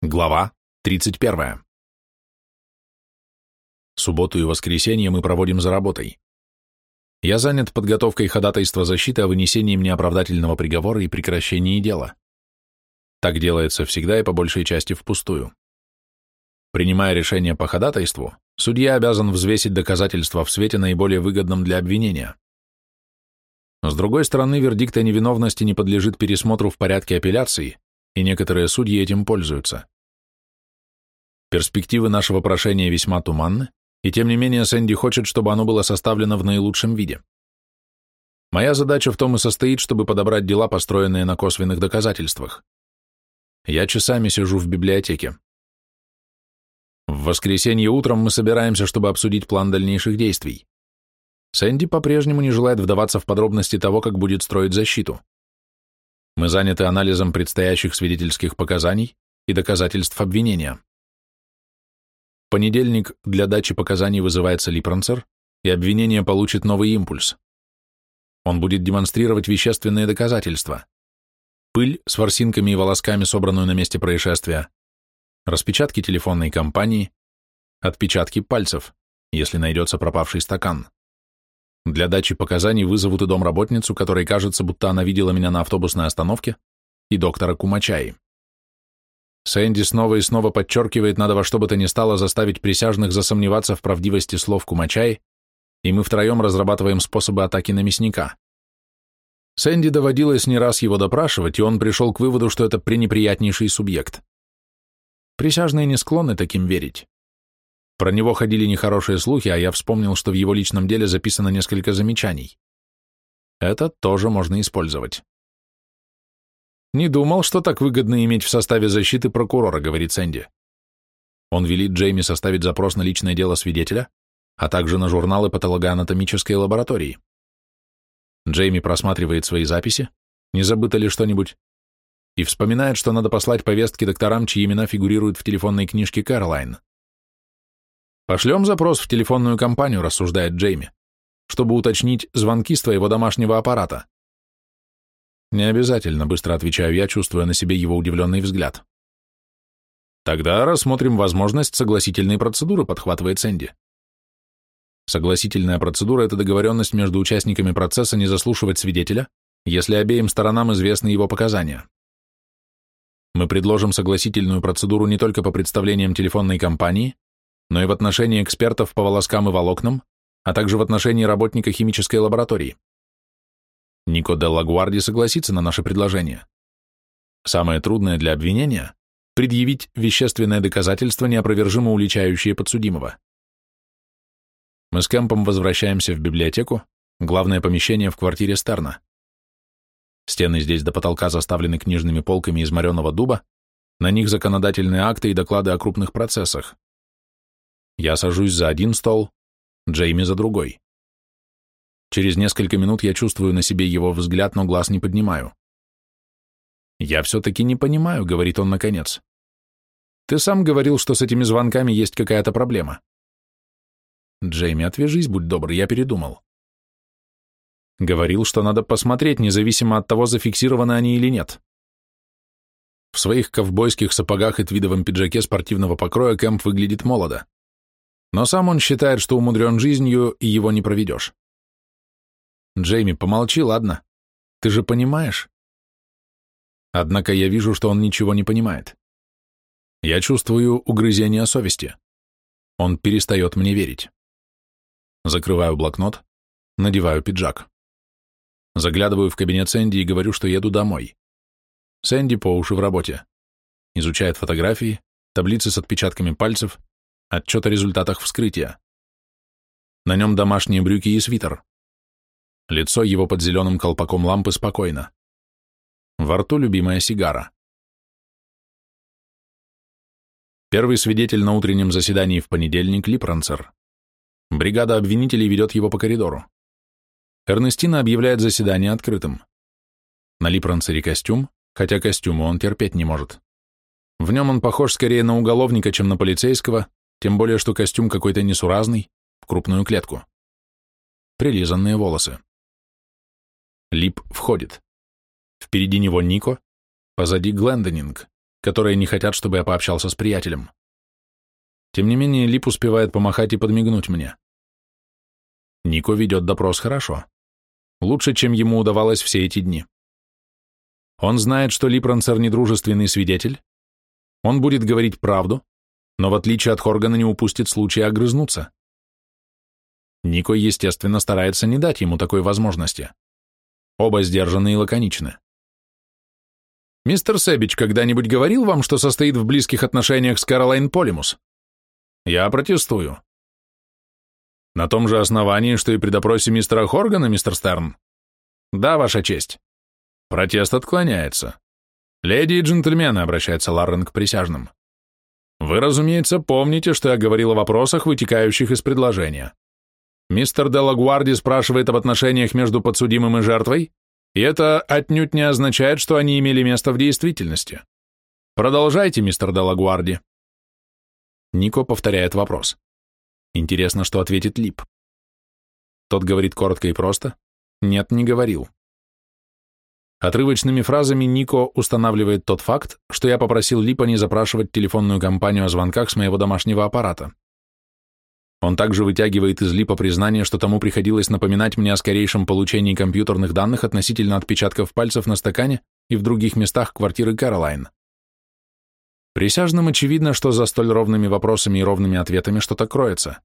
Глава 31. Субботу и воскресенье мы проводим за работой. Я занят подготовкой ходатайства защиты о вынесении мне оправдательного приговора и прекращении дела. Так делается всегда и по большей части впустую. Принимая решение по ходатайству, судья обязан взвесить доказательства в свете наиболее выгодном для обвинения. С другой стороны, вердикт о невиновности не подлежит пересмотру в порядке апелляции, и некоторые судьи этим пользуются. Перспективы нашего прошения весьма туманны, и тем не менее Сэнди хочет, чтобы оно было составлено в наилучшем виде. Моя задача в том и состоит, чтобы подобрать дела, построенные на косвенных доказательствах. Я часами сижу в библиотеке. В воскресенье утром мы собираемся, чтобы обсудить план дальнейших действий. Сэнди по-прежнему не желает вдаваться в подробности того, как будет строить защиту. Мы заняты анализом предстоящих свидетельских показаний и доказательств обвинения. Понедельник для дачи показаний вызывается Липранцер, и обвинение получит новый импульс. Он будет демонстрировать вещественные доказательства. Пыль с ворсинками и волосками, собранную на месте происшествия, распечатки телефонной компании, отпечатки пальцев, если найдется пропавший стакан. Для дачи показаний вызовут и домработницу, которой кажется, будто она видела меня на автобусной остановке, и доктора Кумачаи. Сэнди снова и снова подчеркивает, надо во что бы то ни стало заставить присяжных засомневаться в правдивости слов Кумачаи, и мы втроем разрабатываем способы атаки на мясника. Сэнди доводилось не раз его допрашивать, и он пришел к выводу, что это пренеприятнейший субъект. Присяжные не склонны таким верить. Про него ходили нехорошие слухи, а я вспомнил, что в его личном деле записано несколько замечаний. Это тоже можно использовать. «Не думал, что так выгодно иметь в составе защиты прокурора», — говорит Сэнди. Он велит Джейми составить запрос на личное дело свидетеля, а также на журналы патологоанатомической лаборатории. Джейми просматривает свои записи, не забыто ли что-нибудь, и вспоминает, что надо послать повестки докторам, чьи имена фигурируют в телефонной книжке Кэролайн. «Пошлем запрос в телефонную компанию», — рассуждает Джейми, «чтобы уточнить звонки с твоего домашнего аппарата». «Не обязательно», — быстро отвечаю я, чувствуя на себе его удивленный взгляд. «Тогда рассмотрим возможность согласительной процедуры», — подхватывает Сэнди. Согласительная процедура — это договоренность между участниками процесса не заслушивать свидетеля, если обеим сторонам известны его показания. Мы предложим согласительную процедуру не только по представлениям телефонной компании, но и в отношении экспертов по волоскам и волокнам, а также в отношении работника химической лаборатории. Нико де Лагуарди согласится на наше предложение. Самое трудное для обвинения – предъявить вещественное доказательство, неопровержимо уличающее подсудимого. Мы с Кэмпом возвращаемся в библиотеку, главное помещение в квартире Стерна. Стены здесь до потолка заставлены книжными полками из мореного дуба, на них законодательные акты и доклады о крупных процессах. Я сажусь за один стол, Джейми за другой. Через несколько минут я чувствую на себе его взгляд, но глаз не поднимаю. «Я все-таки не понимаю», — говорит он наконец. «Ты сам говорил, что с этими звонками есть какая-то проблема». «Джейми, отвяжись, будь добр, я передумал». Говорил, что надо посмотреть, независимо от того, зафиксированы они или нет. В своих ковбойских сапогах и твидовом пиджаке спортивного покроя Кэмп выглядит молодо но сам он считает, что умудрен жизнью, и его не проведешь. Джейми, помолчи, ладно? Ты же понимаешь? Однако я вижу, что он ничего не понимает. Я чувствую угрызение совести. Он перестает мне верить. Закрываю блокнот, надеваю пиджак. Заглядываю в кабинет Сэнди и говорю, что еду домой. Сэнди по уши в работе. Изучает фотографии, таблицы с отпечатками пальцев, Отчет о результатах вскрытия. На нем домашние брюки и свитер. Лицо его под зеленым колпаком лампы спокойно. Во рту любимая сигара. Первый свидетель на утреннем заседании в понедельник — Липранцер. Бригада обвинителей ведет его по коридору. Эрнестина объявляет заседание открытым. На Липранцере костюм, хотя костюму он терпеть не может. В нем он похож скорее на уголовника, чем на полицейского, тем более, что костюм какой-то несуразный, в крупную клетку. Прилизанные волосы. Лип входит. Впереди него Нико, позади Глендонинг, которые не хотят, чтобы я пообщался с приятелем. Тем не менее, Лип успевает помахать и подмигнуть мне. Нико ведет допрос хорошо. Лучше, чем ему удавалось все эти дни. Он знает, что Липранцер недружественный свидетель. Он будет говорить правду, но в отличие от Хоргана не упустит случая огрызнуться. Нико, естественно, старается не дать ему такой возможности. Оба сдержаны и лаконичны. «Мистер Сэбич когда-нибудь говорил вам, что состоит в близких отношениях с Каролайн Полимус?» «Я протестую». «На том же основании, что и при допросе мистера Хоргана, мистер Стерн?» «Да, Ваша честь». «Протест отклоняется». «Леди и джентльмены», — обращается Ларрен к присяжным. «Вы, разумеется, помните, что я говорил о вопросах, вытекающих из предложения. Мистер Делагуарди спрашивает об отношениях между подсудимым и жертвой, и это отнюдь не означает, что они имели место в действительности. Продолжайте, мистер Делагуарди. Нико повторяет вопрос. Интересно, что ответит Лип. Тот говорит коротко и просто. Нет, не говорил. Отрывочными фразами Нико устанавливает тот факт, что я попросил Липа не запрашивать телефонную компанию о звонках с моего домашнего аппарата. Он также вытягивает из Липа признание, что тому приходилось напоминать мне о скорейшем получении компьютерных данных относительно отпечатков пальцев на стакане и в других местах квартиры Кэролайн. Присяжным очевидно, что за столь ровными вопросами и ровными ответами что-то кроется.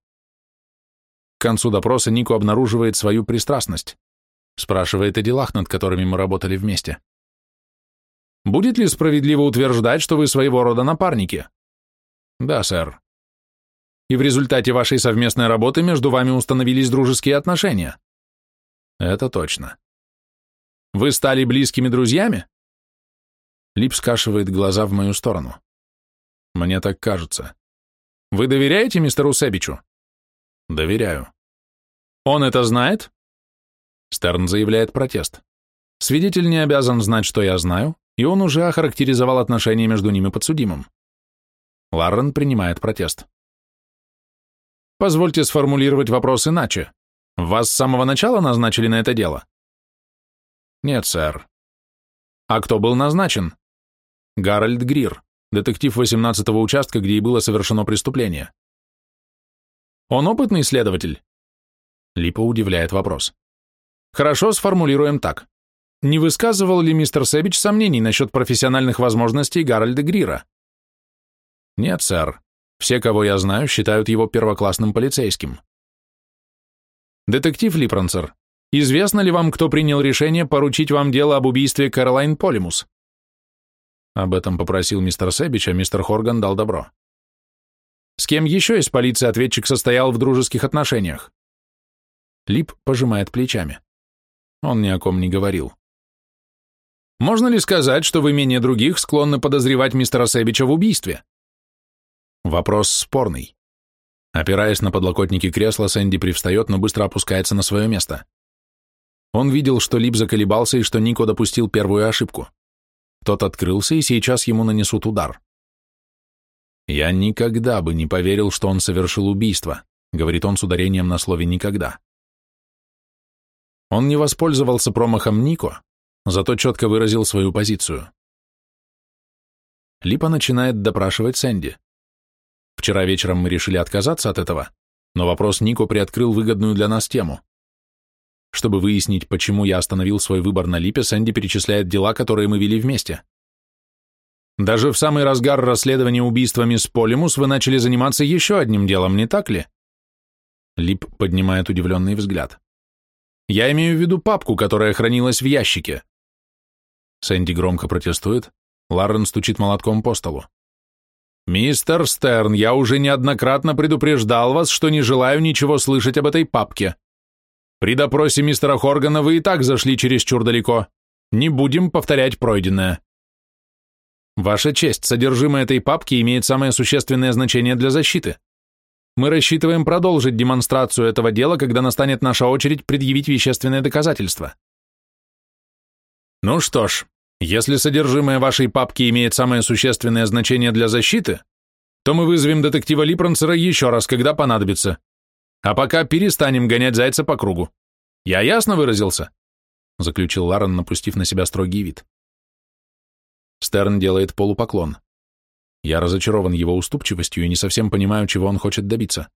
К концу допроса Нику обнаруживает свою пристрастность. Спрашивает о делах, над которыми мы работали вместе. «Будет ли справедливо утверждать, что вы своего рода напарники?» «Да, сэр», и в результате вашей совместной работы между вами установились дружеские отношения. Это точно. Вы стали близкими друзьями? Лип скашивает глаза в мою сторону. Мне так кажется. Вы доверяете мистеру Себичу? Доверяю. Он это знает? Стерн заявляет протест. Свидетель не обязан знать, что я знаю, и он уже охарактеризовал отношения между ними подсудимым. Ларрен принимает протест. Позвольте сформулировать вопрос иначе. Вас с самого начала назначили на это дело? Нет, сэр. А кто был назначен? Гарольд Грир, детектив 18-го участка, где и было совершено преступление. Он опытный следователь? Липа удивляет вопрос. Хорошо, сформулируем так. Не высказывал ли мистер Себич сомнений насчет профессиональных возможностей Гарольда Грира? Нет, сэр. Все, кого я знаю, считают его первоклассным полицейским. Детектив Липранцер, известно ли вам, кто принял решение поручить вам дело об убийстве Каролайн Полимус? Об этом попросил мистер Себич, а мистер Хорган дал добро. С кем еще из полиции ответчик состоял в дружеских отношениях? Лип пожимает плечами. Он ни о ком не говорил. Можно ли сказать, что вы менее других склонны подозревать мистера Себича в убийстве? Вопрос спорный. Опираясь на подлокотники кресла, Сэнди привстает, но быстро опускается на свое место. Он видел, что Лип заколебался и что Нико допустил первую ошибку. Тот открылся, и сейчас ему нанесут удар. «Я никогда бы не поверил, что он совершил убийство», говорит он с ударением на слове «никогда». Он не воспользовался промахом Нико, зато четко выразил свою позицию. Липа начинает допрашивать Сэнди. Вчера вечером мы решили отказаться от этого, но вопрос Нико приоткрыл выгодную для нас тему. Чтобы выяснить, почему я остановил свой выбор на Липе, Сэнди перечисляет дела, которые мы вели вместе. Даже в самый разгар расследования убийства мисс Полимус вы начали заниматься еще одним делом, не так ли? Лип поднимает удивленный взгляд. Я имею в виду папку, которая хранилась в ящике. Сэнди громко протестует. Ларрен стучит молотком по столу. «Мистер Стерн, я уже неоднократно предупреждал вас, что не желаю ничего слышать об этой папке. При допросе мистера Хоргана вы и так зашли чересчур далеко. Не будем повторять пройденное». «Ваша честь, содержимое этой папки имеет самое существенное значение для защиты. Мы рассчитываем продолжить демонстрацию этого дела, когда настанет наша очередь предъявить вещественные доказательства». «Ну что ж, если содержимое вашей папки имеет самое существенное значение для защиты, то мы вызовем детектива Липрансера еще раз, когда понадобится. А пока перестанем гонять зайца по кругу. Я ясно выразился?» Заключил Ларен, напустив на себя строгий вид. Стерн делает полупоклон. Я разочарован его уступчивостью и не совсем понимаю, чего он хочет добиться.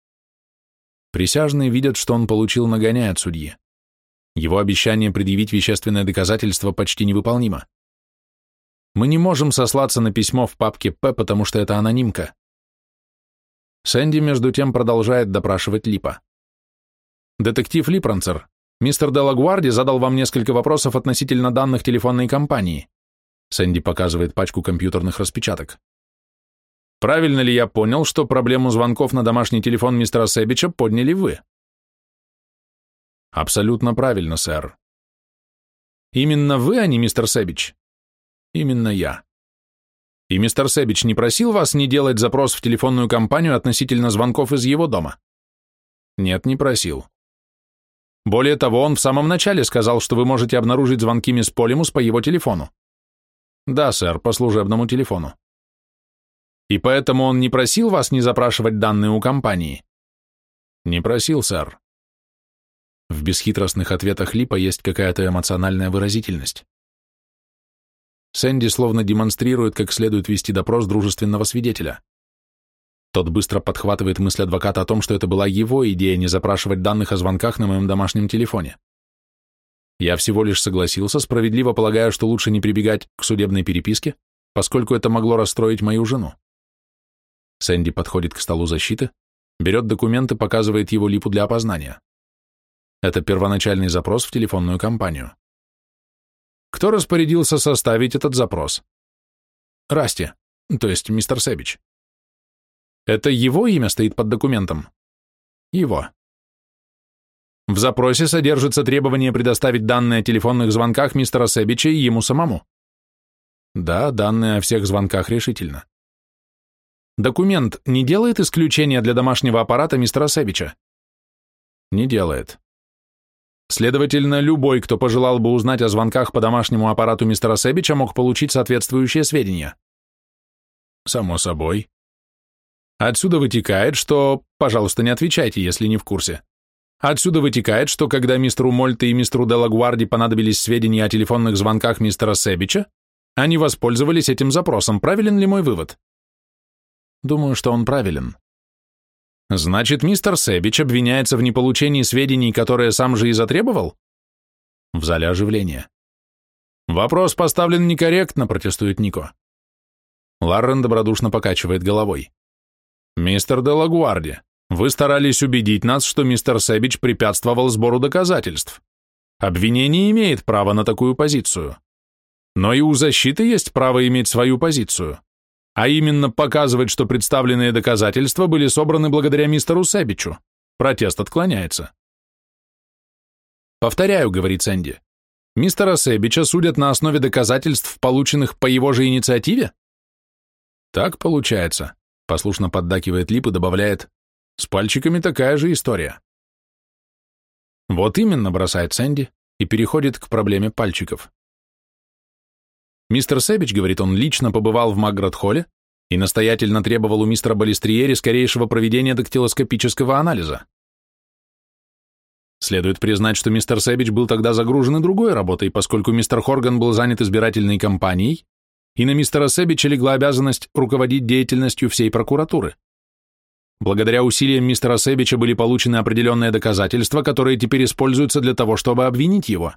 Присяжные видят, что он получил нагоняя от судьи. Его обещание предъявить вещественное доказательство почти невыполнимо. Мы не можем сослаться на письмо в папке П, потому что это анонимка. Сэнди, между тем, продолжает допрашивать Липа. «Детектив Липранцер, мистер Делагуарди задал вам несколько вопросов относительно данных телефонной компании». Сэнди показывает пачку компьютерных распечаток. «Правильно ли я понял, что проблему звонков на домашний телефон мистера Сэбича подняли вы?» Абсолютно правильно, сэр. Именно вы, а не мистер Сэбич? Именно я. И мистер Сэбич не просил вас не делать запрос в телефонную компанию относительно звонков из его дома? Нет, не просил. Более того, он в самом начале сказал, что вы можете обнаружить звонки мисс Полимус по его телефону. Да, сэр, по служебному телефону. И поэтому он не просил вас не запрашивать данные у компании? Не просил, сэр. В бесхитростных ответах Липа есть какая-то эмоциональная выразительность. Сэнди словно демонстрирует, как следует вести допрос дружественного свидетеля. Тот быстро подхватывает мысль адвоката о том, что это была его идея не запрашивать данных о звонках на моем домашнем телефоне. Я всего лишь согласился, справедливо полагая, что лучше не прибегать к судебной переписке, поскольку это могло расстроить мою жену. Сэнди подходит к столу защиты, берет документы, показывает его липу для опознания. Это первоначальный запрос в телефонную компанию. Кто распорядился составить этот запрос? Расти, то есть мистер Сэбич. Это его имя стоит под документом? Его. В запросе содержится требование предоставить данные о телефонных звонках мистера Сэбича и ему самому. Да, данные о всех звонках решительно. Документ не делает исключения для домашнего аппарата мистера Сэбича? Не делает. Следовательно, любой, кто пожелал бы узнать о звонках по домашнему аппарату мистера Себича, мог получить соответствующие сведения. Само собой. Отсюда вытекает, что... Пожалуйста, не отвечайте, если не в курсе. Отсюда вытекает, что когда мистеру Мольте и мистеру Делагуарди понадобились сведения о телефонных звонках мистера Себича, они воспользовались этим запросом. Правилен ли мой вывод? Думаю, что он правилен. Значит, мистер Сэбич обвиняется в неполучении сведений, которые сам же и затребовал? В зале оживление. Вопрос поставлен некорректно, протестует Нико. Ларрен добродушно покачивает головой. Мистер Делагуарди, вы старались убедить нас, что мистер Сэбич препятствовал сбору доказательств. Обвинение имеет право на такую позицию. Но и у защиты есть право иметь свою позицию а именно показывать, что представленные доказательства были собраны благодаря мистеру Сэбичу. Протест отклоняется. «Повторяю», — говорит Сэнди, — «мистера Сэбича судят на основе доказательств, полученных по его же инициативе?» «Так получается», — послушно поддакивает Лип и добавляет, «с пальчиками такая же история». «Вот именно», — бросает Сэнди и переходит к проблеме пальчиков. Мистер Сэбич, говорит он, лично побывал в Маград-холле и настоятельно требовал у мистера Балестриери скорейшего проведения дактилоскопического анализа. Следует признать, что мистер Сэбич был тогда загружен и другой работой, поскольку мистер Хорган был занят избирательной кампанией, и на мистера Сэбича легла обязанность руководить деятельностью всей прокуратуры. Благодаря усилиям мистера Сэбича были получены определенные доказательства, которые теперь используются для того, чтобы обвинить его.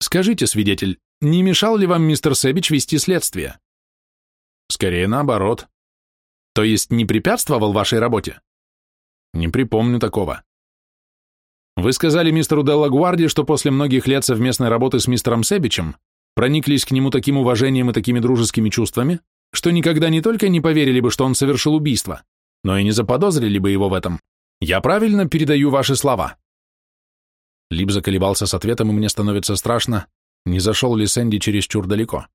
Скажите, свидетель, не мешал ли вам мистер Сэбич вести следствие? Скорее наоборот. То есть не препятствовал вашей работе? Не припомню такого. Вы сказали мистеру Деллагуарди, что после многих лет совместной работы с мистером Сэбичем прониклись к нему таким уважением и такими дружескими чувствами, что никогда не только не поверили бы, что он совершил убийство, но и не заподозрили бы его в этом. Я правильно передаю ваши слова?» Лип заколебался с ответом, и мне становится страшно, не зашел ли Сэнди чересчур далеко.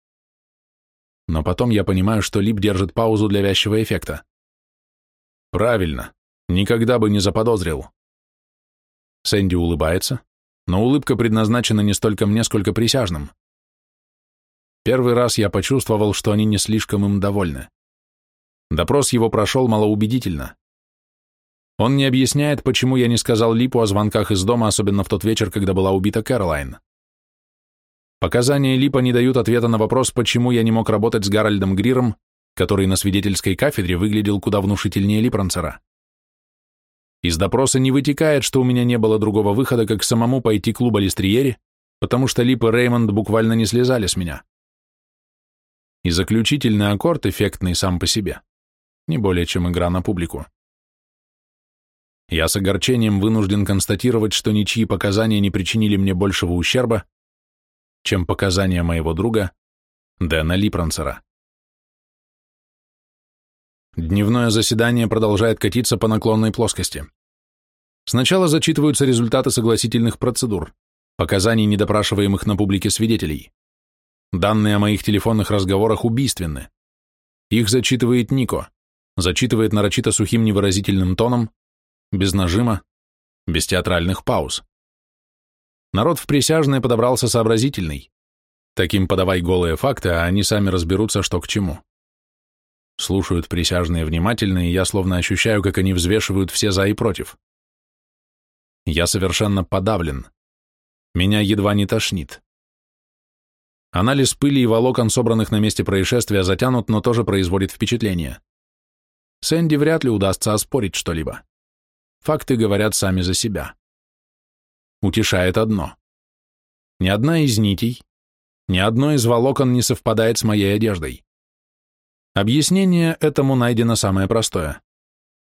Но потом я понимаю, что Лип держит паузу для вязчего эффекта. Правильно, никогда бы не заподозрил. Сэнди улыбается, но улыбка предназначена не столько мне, сколько присяжным. Первый раз я почувствовал, что они не слишком им довольны. Допрос его прошел малоубедительно. Он не объясняет, почему я не сказал Липу о звонках из дома, особенно в тот вечер, когда была убита Кэролайн. Показания Липа не дают ответа на вопрос, почему я не мог работать с Гарольдом Гриром, который на свидетельской кафедре выглядел куда внушительнее Липранцера. Из допроса не вытекает, что у меня не было другого выхода, как самому пойти к клубу Листриери, потому что Лип и Реймонд буквально не слезали с меня. И заключительный аккорд, эффектный сам по себе, не более чем игра на публику. Я с огорчением вынужден констатировать, что ничьи показания не причинили мне большего ущерба, чем показания моего друга Дэна Липранцера. Дневное заседание продолжает катиться по наклонной плоскости. Сначала зачитываются результаты согласительных процедур, показаний недопрашиваемых на публике свидетелей. Данные о моих телефонных разговорах убийственны. Их зачитывает Нико, зачитывает нарочито сухим невыразительным тоном, без нажима, без театральных пауз. Народ в присяжные подобрался сообразительный. Таким подавай голые факты, а они сами разберутся, что к чему. Слушают присяжные внимательно, и я словно ощущаю, как они взвешивают все за и против. Я совершенно подавлен. Меня едва не тошнит. Анализ пыли и волокон, собранных на месте происшествия, затянут, но тоже производит впечатление. Сэнди вряд ли удастся оспорить что-либо. Факты говорят сами за себя. Утешает одно. Ни одна из нитей, ни одно из волокон не совпадает с моей одеждой. Объяснение этому найдено самое простое.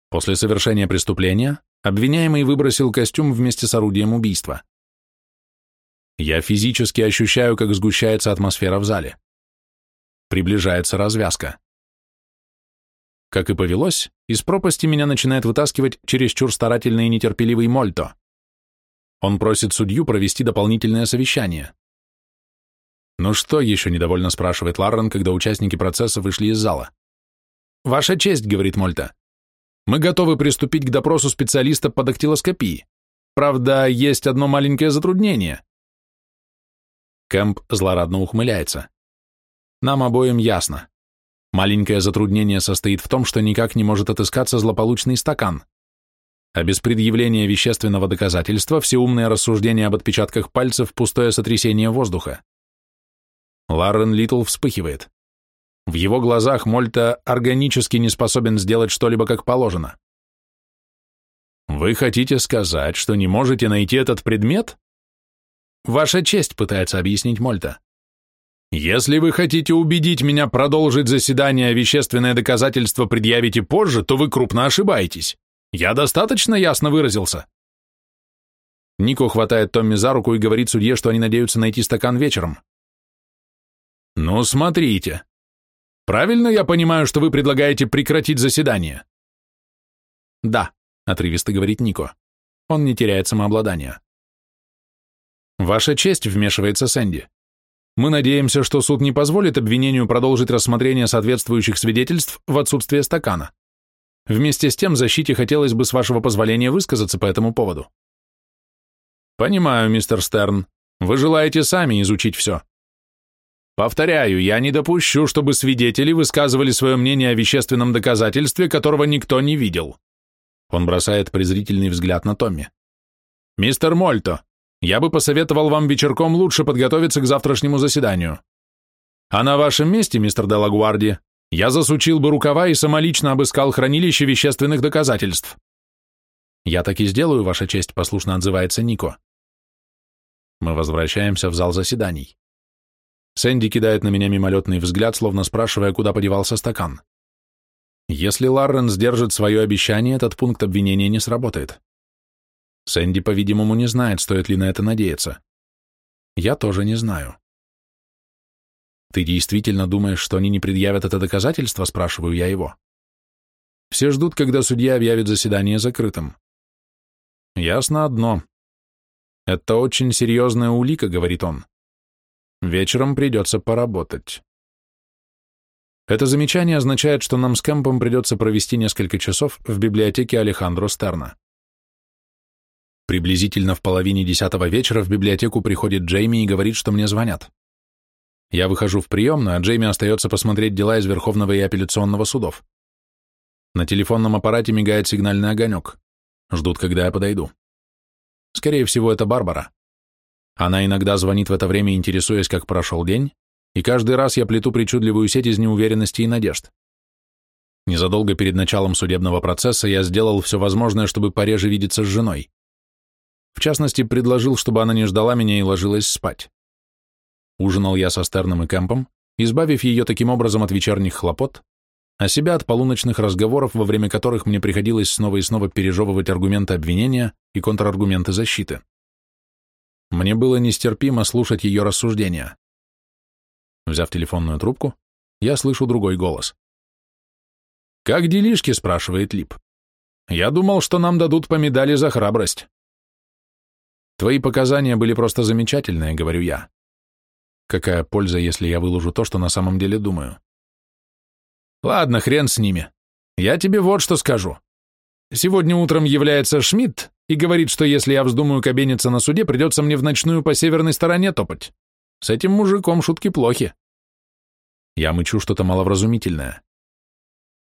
После совершения преступления обвиняемый выбросил костюм вместе с орудием убийства. Я физически ощущаю, как сгущается атмосфера в зале. Приближается развязка. Как и повелось, из пропасти меня начинает вытаскивать чересчур старательный и нетерпеливый Мольто. Он просит судью провести дополнительное совещание. «Ну что еще?» – недовольно спрашивает Ларрен, когда участники процесса вышли из зала. «Ваша честь», – говорит Мольта. «Мы готовы приступить к допросу специалиста по дактилоскопии. Правда, есть одно маленькое затруднение». Кэмп злорадно ухмыляется. «Нам обоим ясно. Маленькое затруднение состоит в том, что никак не может отыскаться злополучный стакан. А без предъявления вещественного доказательства все умные рассуждения об отпечатках пальцев – пустое сотрясение воздуха. Ларрен Литл вспыхивает. В его глазах Мольта органически не способен сделать что-либо как положено. «Вы хотите сказать, что не можете найти этот предмет?» «Ваша честь», — пытается объяснить Мольта. «Если вы хотите убедить меня продолжить заседание, вещественное доказательство предъявите позже, то вы крупно ошибаетесь. Я достаточно ясно выразился». Нико хватает Томми за руку и говорит судье, что они надеются найти стакан вечером. «Ну, смотрите. Правильно я понимаю, что вы предлагаете прекратить заседание?» «Да», — отрывисто говорит Нико. Он не теряет самообладания. «Ваша честь», — вмешивается Сэнди. «Мы надеемся, что суд не позволит обвинению продолжить рассмотрение соответствующих свидетельств в отсутствие стакана. Вместе с тем защите хотелось бы, с вашего позволения, высказаться по этому поводу». «Понимаю, мистер Стерн. Вы желаете сами изучить все. Повторяю, я не допущу, чтобы свидетели высказывали свое мнение о вещественном доказательстве, которого никто не видел. Он бросает презрительный взгляд на Томми. Мистер Мольто, я бы посоветовал вам вечерком лучше подготовиться к завтрашнему заседанию. А на вашем месте, мистер Делагуарди, я засучил бы рукава и самолично обыскал хранилище вещественных доказательств. Я так и сделаю, ваша честь, послушно отзывается Нико. Мы возвращаемся в зал заседаний. Сэнди кидает на меня мимолетный взгляд, словно спрашивая, куда подевался стакан. Если Ларрен сдержит свое обещание, этот пункт обвинения не сработает. Сэнди, по-видимому, не знает, стоит ли на это надеяться. Я тоже не знаю. «Ты действительно думаешь, что они не предъявят это доказательство?» – спрашиваю я его. Все ждут, когда судья объявит заседание закрытым. Ясно одно. Это очень серьезная улика, говорит он. Вечером придется поработать. Это замечание означает, что нам с Кэмпом придется провести несколько часов в библиотеке Алехандро Стерна. Приблизительно в половине десятого вечера в библиотеку приходит Джейми и говорит, что мне звонят. Я выхожу в приемную, а Джейми остается посмотреть дела из Верховного и апелляционного судов. На телефонном аппарате мигает сигнальный огонек. Ждут, когда я подойду. Скорее всего, это Барбара. Она иногда звонит в это время, интересуясь, как прошел день, и каждый раз я плету причудливую сеть из неуверенности и надежд. Незадолго перед началом судебного процесса я сделал все возможное, чтобы пореже видеться с женой. В частности, предложил, чтобы она не ждала меня и ложилась спать. Ужинал я со Стерном и Кэмпом, избавив ее таким образом от вечерних хлопот, а себя от полуночных разговоров, во время которых мне приходилось снова и снова пережевывать аргументы обвинения и контраргументы защиты. Мне было нестерпимо слушать ее рассуждения. Взяв телефонную трубку, я слышу другой голос. «Как делишки?» — спрашивает Лип. «Я думал, что нам дадут по медали за храбрость». «Твои показания были просто замечательные», — говорю я. «Какая польза, если я выложу то, что на самом деле думаю?» «Ладно, хрен с ними. Я тебе вот что скажу. Сегодня утром является Шмидт и говорит, что если я вздумаю кабениться на суде, придется мне в ночную по северной стороне топать. С этим мужиком шутки плохи». Я мычу что-то маловразумительное.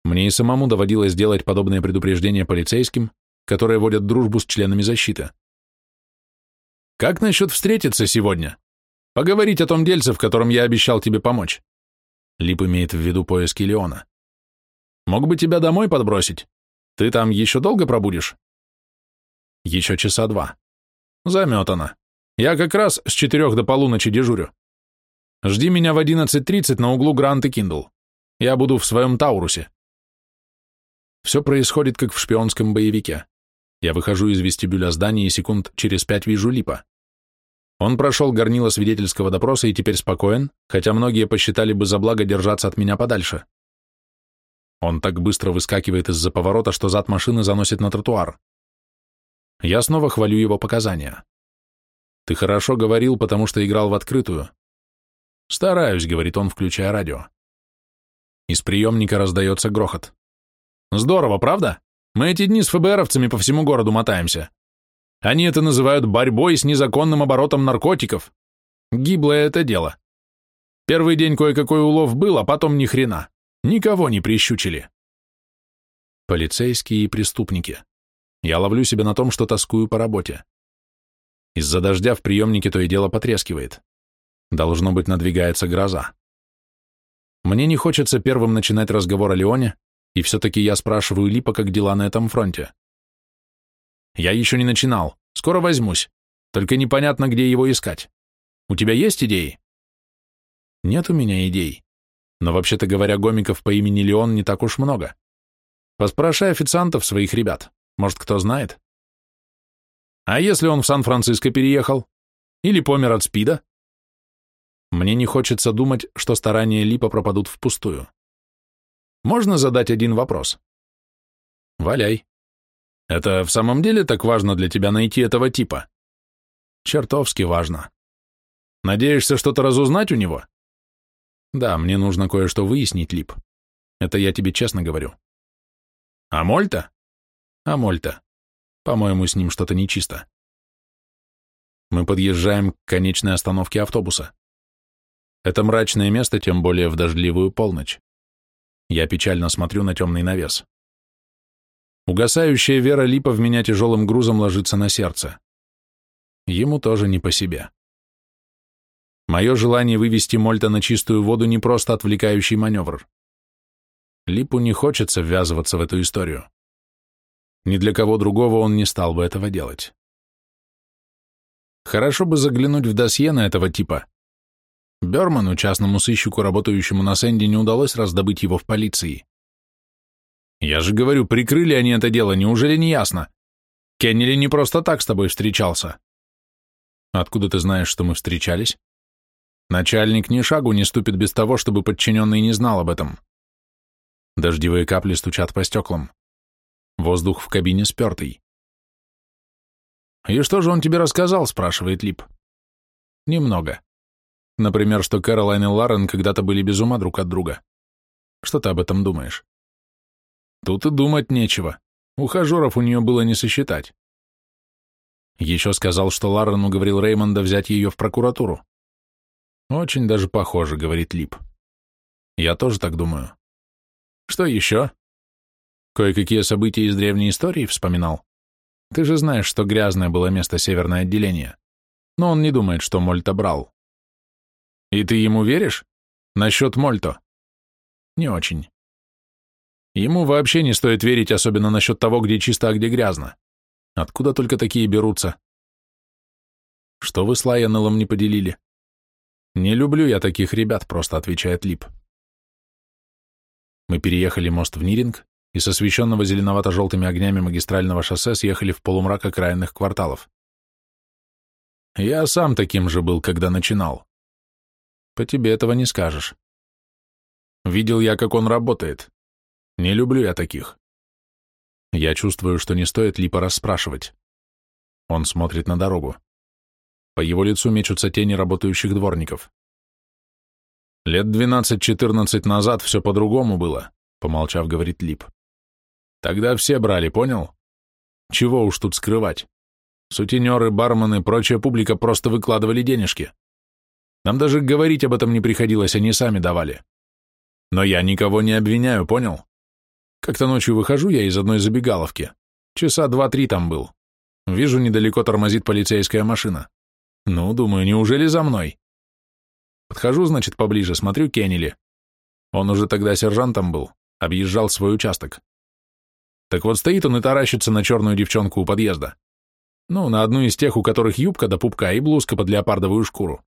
Мне и самому доводилось делать подобные предупреждения полицейским, которые водят дружбу с членами защиты. Как насчет встретиться сегодня? Поговорить о том дельце, в котором я обещал тебе помочь. Лип имеет в виду поиски Леона. Мог бы тебя домой подбросить? Ты там еще долго пробудешь? Еще часа два. Заметано. Я как раз с четырех до полуночи дежурю. Жди меня в 11.30 на углу Грант и Киндл. Я буду в своем Таурусе. Все происходит, как в шпионском боевике. Я выхожу из вестибюля здания и секунд через пять вижу Липа. Он прошел горнило свидетельского допроса и теперь спокоен, хотя многие посчитали бы за благо держаться от меня подальше. Он так быстро выскакивает из-за поворота, что зад машины заносит на тротуар. Я снова хвалю его показания. «Ты хорошо говорил, потому что играл в открытую». «Стараюсь», — говорит он, включая радио. Из приемника раздается грохот. Здорово, правда? Мы эти дни с ФБРовцами по всему городу мотаемся. Они это называют борьбой с незаконным оборотом наркотиков. Гиблое это дело. Первый день кое-какой улов был, а потом ни хрена. Никого не прищучили. Полицейские и преступники. Я ловлю себя на том, что тоскую по работе. Из-за дождя в приемнике то и дело потрескивает. Должно быть, надвигается гроза. Мне не хочется первым начинать разговор о Леоне, и все-таки я спрашиваю Липа, как дела на этом фронте. Я еще не начинал. Скоро возьмусь. Только непонятно, где его искать. У тебя есть идеи? Нет у меня идей. Но вообще-то говоря, гомиков по имени Леон не так уж много. Поспрашай официантов своих ребят. Может, кто знает? А если он в Сан-Франциско переехал? Или помер от СПИДа? Мне не хочется думать, что старания Липа пропадут впустую. Можно задать один вопрос? Валяй. Это в самом деле так важно для тебя найти этого типа? Чертовски важно. Надеешься что-то разузнать у него? Да, мне нужно кое-что выяснить, Лип. Это я тебе честно говорю. А Мольта? А Мольта. По-моему, с ним что-то нечисто. Мы подъезжаем к конечной остановке автобуса. Это мрачное место, тем более в дождливую полночь. Я печально смотрю на темный навес. Угасающая вера Липа в меня тяжелым грузом ложится на сердце. Ему тоже не по себе. Мое желание вывести Мольта на чистую воду не просто отвлекающий маневр. Липу не хочется ввязываться в эту историю. Ни для кого другого он не стал бы этого делать. Хорошо бы заглянуть в досье на этого типа, Берману, частному сыщику, работающему на Сэнди, не удалось раздобыть его в полиции. Я же говорю, прикрыли они это дело, неужели не ясно? Кеннели не просто так с тобой встречался. Откуда ты знаешь, что мы встречались? Начальник ни шагу не ступит без того, чтобы подчиненный не знал об этом. Дождевые капли стучат по стеклам. Воздух в кабине спертый. «И что же он тебе рассказал?» – спрашивает Лип. «Немного. Например, что Кэролайн и Ларен когда-то были без ума друг от друга. Что ты об этом думаешь? Тут и думать нечего. Ухажеров у нее было не сосчитать. Еще сказал, что Ларен уговорил Реймонда взять ее в прокуратуру. Очень даже похоже, говорит Лип. Я тоже так думаю. Что еще? Кое-какие события из древней истории вспоминал. Ты же знаешь, что грязное было место северное отделение. Но он не думает, что Мольта брал. И ты ему веришь? Насчет Мольто? Не очень. Ему вообще не стоит верить, особенно насчет того, где чисто, а где грязно. Откуда только такие берутся? Что вы с Лайонеллом не поделили? Не люблю я таких ребят, просто отвечает Лип. Мы переехали мост в Ниринг и с освещенного зеленовато-желтыми огнями магистрального шоссе съехали в полумрак окраинных кварталов. Я сам таким же был, когда начинал. По тебе этого не скажешь. Видел я, как он работает. Не люблю я таких. Я чувствую, что не стоит Липа расспрашивать. Он смотрит на дорогу. По его лицу мечутся тени работающих дворников. Лет двенадцать-четырнадцать назад все по-другому было, помолчав, говорит Лип. Тогда все брали, понял? Чего уж тут скрывать. Сутенеры, бармены, прочая публика просто выкладывали денежки. Нам даже говорить об этом не приходилось, они сами давали. Но я никого не обвиняю, понял? Как-то ночью выхожу я из одной забегаловки. Часа два-три там был. Вижу, недалеко тормозит полицейская машина. Ну, думаю, неужели за мной? Подхожу, значит, поближе, смотрю Кеннели. Он уже тогда сержантом был, объезжал свой участок. Так вот стоит он и таращится на черную девчонку у подъезда. Ну, на одну из тех, у которых юбка до пупка и блузка под леопардовую шкуру.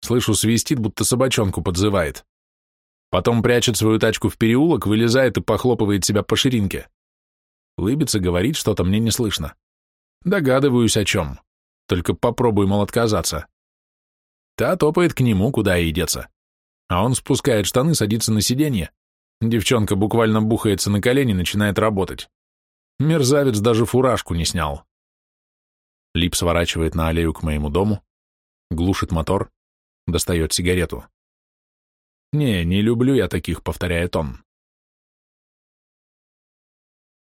Слышу, свистит, будто собачонку подзывает. Потом прячет свою тачку в переулок, вылезает и похлопывает себя по ширинке. Лыбится, говорит, что-то мне не слышно. Догадываюсь, о чем. Только попробуй, мол, отказаться. Та топает к нему, куда и деться. А он спускает штаны, садится на сиденье. Девчонка буквально бухается на колени, начинает работать. Мерзавец даже фуражку не снял. Лип сворачивает на аллею к моему дому, глушит мотор, достает сигарету. «Не, не люблю я таких», — повторяет он.